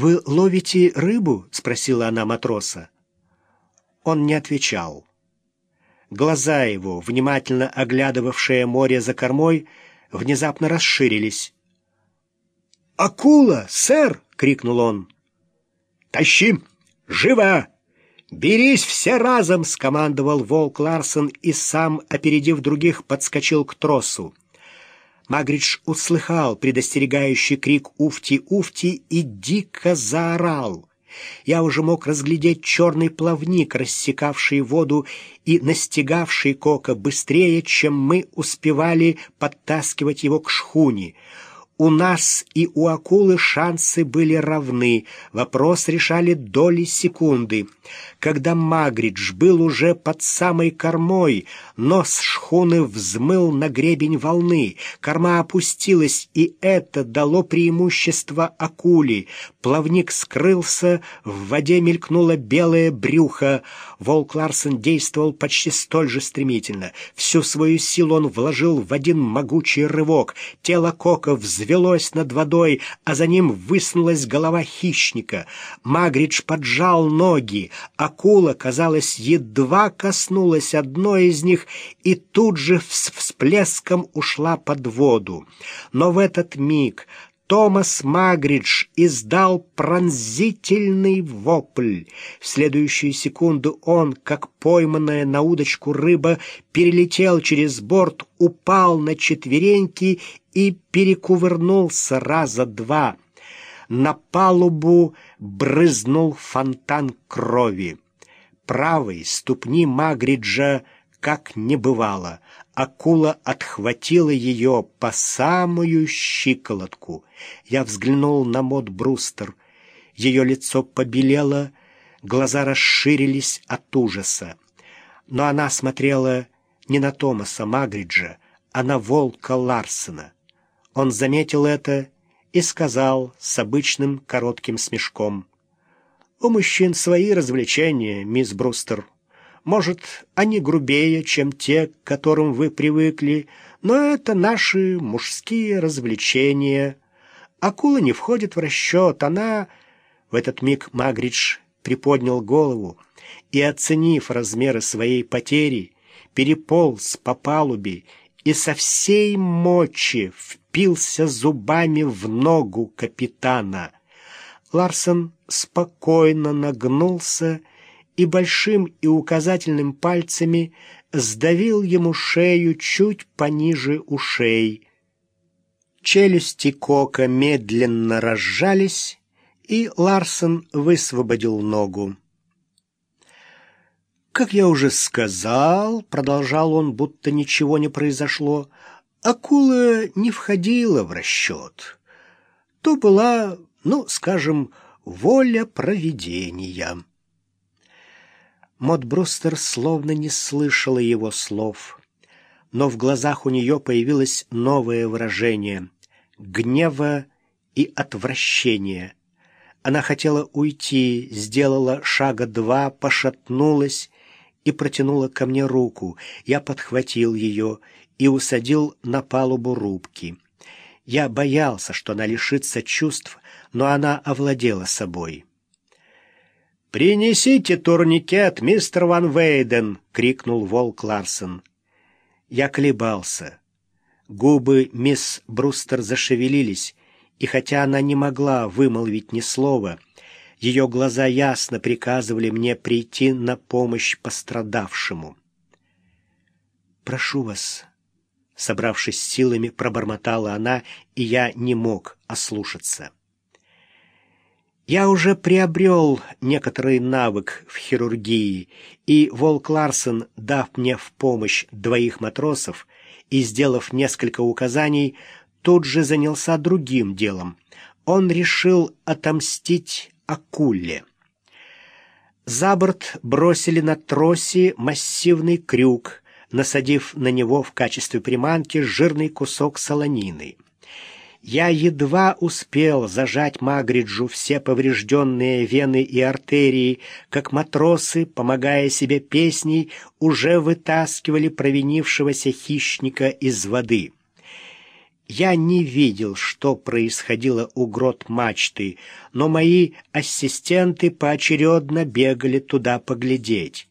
«Вы ловите рыбу?» — спросила она матроса. Он не отвечал. Глаза его, внимательно оглядывавшие море за кормой, внезапно расширились. «Акула, сэр!» — крикнул он. «Тащи! Живо! Берись все разом!» — скомандовал волк Ларсон и сам, опередив других, подскочил к тросу. Магридж услыхал предостерегающий крик «Уфти-Уфти» и дико заорал. Я уже мог разглядеть черный плавник, рассекавший воду и настигавший Кока быстрее, чем мы успевали подтаскивать его к шхуне. У нас и у акулы шансы были равны, вопрос решали доли секунды. Когда Магридж был уже под самой кормой, нос шхуны взмыл на гребень волны, корма опустилась, и это дало преимущество акуле. Плавник скрылся, в воде мелькнуло белое брюхо. Волк Ларсен действовал почти столь же стремительно. Всю свою силу он вложил в один могучий рывок. Тело Кока взвелось над водой, а за ним высунулась голова хищника. Магридж поджал ноги, Акула, казалось, едва коснулась одной из них и тут же с всплеском ушла под воду. Но в этот миг Томас Магридж издал пронзительный вопль. В следующую секунду он, как пойманная на удочку рыба, перелетел через борт, упал на четвереньки и перекувырнулся раза два — на палубу брызнул фонтан крови. Правой ступни Магриджа как не бывало. Акула отхватила ее по самую щиколотку. Я взглянул на Мод Брустер. Ее лицо побелело, глаза расширились от ужаса. Но она смотрела не на Томаса Магриджа, а на волка Ларсена. Он заметил это и сказал с обычным коротким смешком. «У мужчин свои развлечения, мисс Брустер. Может, они грубее, чем те, к которым вы привыкли, но это наши мужские развлечения. Акула не входит в расчет, она...» В этот миг Магридж приподнял голову и, оценив размеры своей потери, переполз по палубе и со всей мочи впился зубами в ногу капитана. Ларсон спокойно нагнулся и большим и указательным пальцами сдавил ему шею чуть пониже ушей. Челюсти Кока медленно разжались, и Ларсон высвободил ногу. «Как я уже сказал», — продолжал он, будто ничего не произошло, акула не входила в расчет. То была, ну, скажем, воля провидения. Мод Брустер словно не слышала его слов, но в глазах у нее появилось новое выражение — гнева и отвращения. Она хотела уйти, сделала шага два, пошатнулась и протянула ко мне руку. Я подхватил ее и усадил на палубу рубки. Я боялся, что она лишится чувств, но она овладела собой. «Принесите турникет, мистер Ван Вейден!» — крикнул Волк Ларсон. Я колебался. Губы мисс Брустер зашевелились, и хотя она не могла вымолвить ни слова, ее глаза ясно приказывали мне прийти на помощь пострадавшему. «Прошу вас, Собравшись силами, пробормотала она, и я не мог ослушаться. Я уже приобрел некоторый навык в хирургии, и Волк Ларсен, дав мне в помощь двоих матросов и сделав несколько указаний, тут же занялся другим делом. Он решил отомстить акуле. За борт бросили на тросе массивный крюк, насадив на него в качестве приманки жирный кусок солонины. Я едва успел зажать Магриджу все поврежденные вены и артерии, как матросы, помогая себе песней, уже вытаскивали провинившегося хищника из воды. Я не видел, что происходило у грот мачты, но мои ассистенты поочередно бегали туда поглядеть.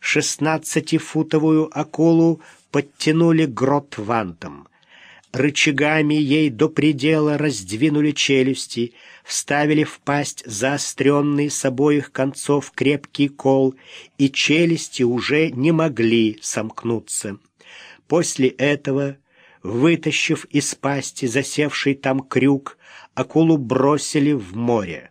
Шестнадцатифутовую акулу подтянули грот вантом. Рычагами ей до предела раздвинули челюсти, вставили в пасть заостренный с обоих концов крепкий кол, и челюсти уже не могли сомкнуться. После этого Вытащив из пасти засевший там крюк, акулу бросили в море.